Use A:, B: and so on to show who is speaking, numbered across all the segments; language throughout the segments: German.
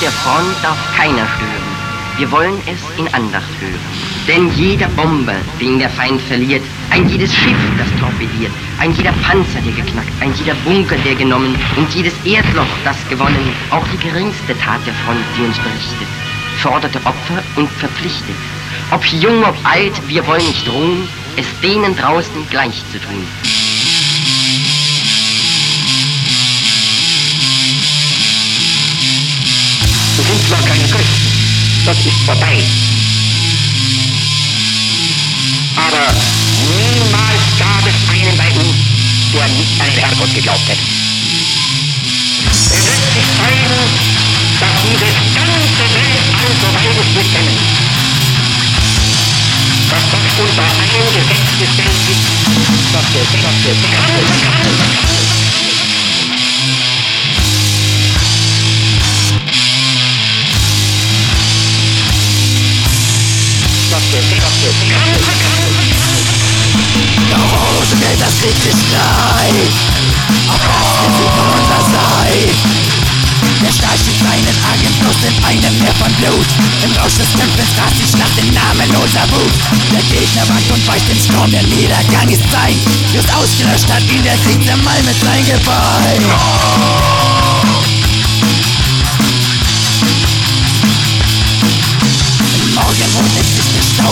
A: der Front darf keiner stören. Wir wollen es in Andacht hören. Denn jeder Bomber, den der Feind verliert, ein jedes Schiff, das torpediert, ein jeder Panzer, der geknackt, ein jeder Bunker, der genommen und jedes Erdloch, das gewonnen, auch die geringste Tat der Front, die uns berichtet, forderte Opfer und verpflichtet. Ob jung, ob alt, wir wollen nicht drohen, es denen draußen gleich zu tun.
B: Sind zwar keine Christen, das ist vorbei. Aber niemals gab es einen bei uns, der nicht an den Herrgott geglaubt hätte. Es wird sich zeigen, dass diese ganze Welt also beides wir kennen. Dass das unter ein Gesetz gestellt ist, das Gesetz, das Gesetz, das Gesetz.
C: Das kriegt es leid. Auch das wird von unserer Seite. Der Stahl schiebt einen Agentlos in einem Meer von Blut. Im Rausch des Tempels rast die Schlacht in namenloser Wut. Der Gegner wankt und weicht im Sturm, der Niedergang ist sein. Just ausgelöscht hat ihn der Krieg mal mit sein Gebein.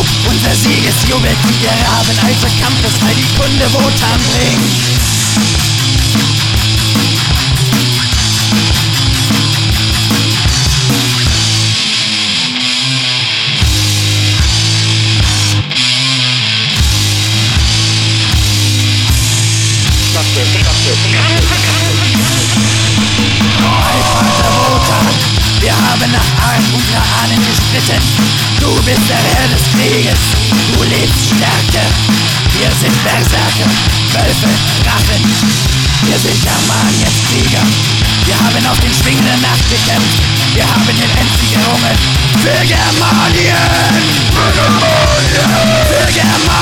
C: Der Staub, unser Siegesjubel. Wir haben alte Kampfes, weil die Kunde Wotan bringt. Vater Wotan, wir haben nach Art unserer gestritten. Du bist der Herr des Krieges, du lebst Stärke. Wir sind Berserker, Wölfe, Drachen. Wir sind Germaniens Krieger. Wir haben auf den Schwingen der Nacht gekämpft. Wir haben den Endsieg errungen. Für Germanien! Für Germanien! Für Germanien!